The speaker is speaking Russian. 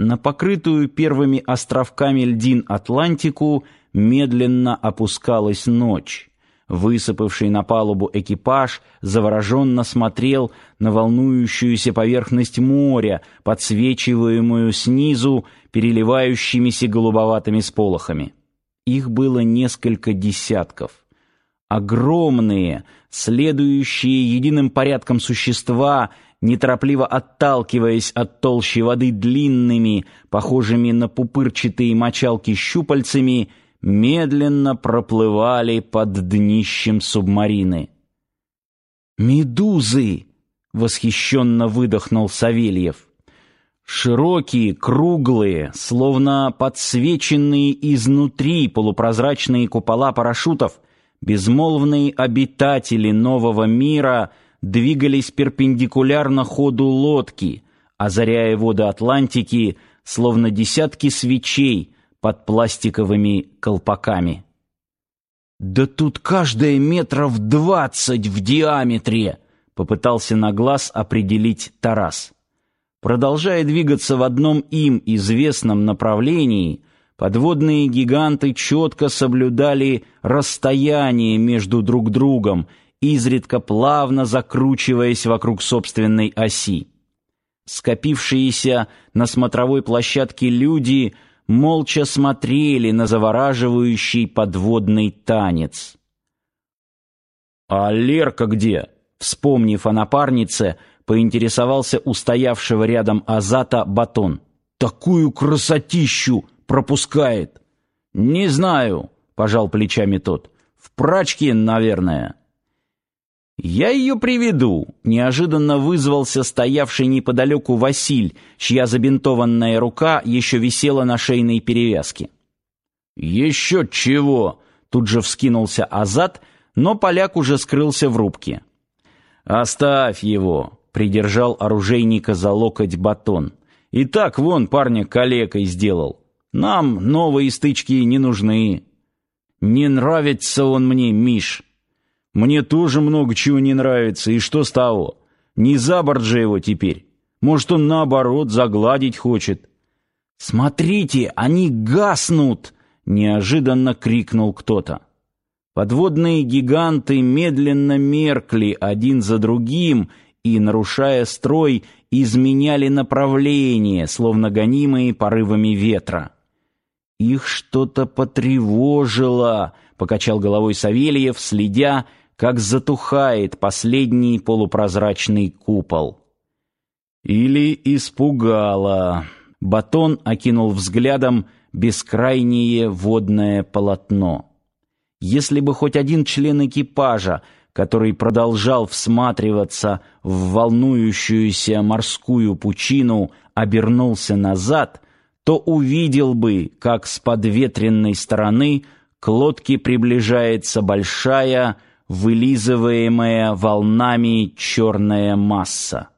на покрытую первыми островками льдин Атлантику медленно опускалась ночь. Высыпавший на палубу экипаж завороженно смотрел на волнующуюся поверхность моря, подсвечиваемую снизу переливающимися голубоватыми сполохами. Их было несколько десятков. Огромные, следующие единым порядком существа, неторопливо отталкиваясь от толщи воды длинными, похожими на пупырчатые мочалки щупальцами, медленно проплывали под днищем субмарины. «Медузы!» — восхищенно выдохнул Савельев. Широкие, круглые, словно подсвеченные изнутри полупрозрачные купола парашютов, безмолвные обитатели нового мира двигались перпендикулярно ходу лодки, озаряя воды Атлантики, словно десятки свечей, под пластиковыми колпаками. «Да тут каждая метров двадцать в диаметре!» — попытался на глаз определить Тарас. Продолжая двигаться в одном им известном направлении, подводные гиганты четко соблюдали расстояние между друг другом, изредка плавно закручиваясь вокруг собственной оси. Скопившиеся на смотровой площадке люди — молча смотрели на завораживающий подводный танец. «А Лерка где?» Вспомнив о напарнице, поинтересовался у стоявшего рядом Азата Батон. «Такую красотищу пропускает!» «Не знаю», — пожал плечами тот. «В прачке, наверное». «Я ее приведу», — неожиданно вызвался стоявший неподалеку Василь, чья забинтованная рука еще висела на шейной перевязке. «Еще чего!» — тут же вскинулся Азат, но поляк уже скрылся в рубке. «Оставь его!» — придержал оружейника за локоть батон. «И так вон парня калекой сделал. Нам новые стычки не нужны». «Не нравится он мне, Миш!» Мне тоже много чего не нравится, и что с того? Не за борт же его теперь. Может, он наоборот загладить хочет. Смотрите, они гаснут, неожиданно крикнул кто-то. Подводные гиганты медленно меркли один за другим и, нарушая строй, изменяли направление, словно гонимые порывами ветра. Их что-то потревожило, покачал головой Савельев, следя, как затухает последний полупрозрачный купол. Или испугало. Батон окинул взглядом бескрайнее водное полотно. Если бы хоть один член экипажа, который продолжал всматриваться в волнующуюся морскую пучину, обернулся назад, то увидел бы, как с подветренной стороны к лодке приближается большая, вылизываемая волнами черная масса.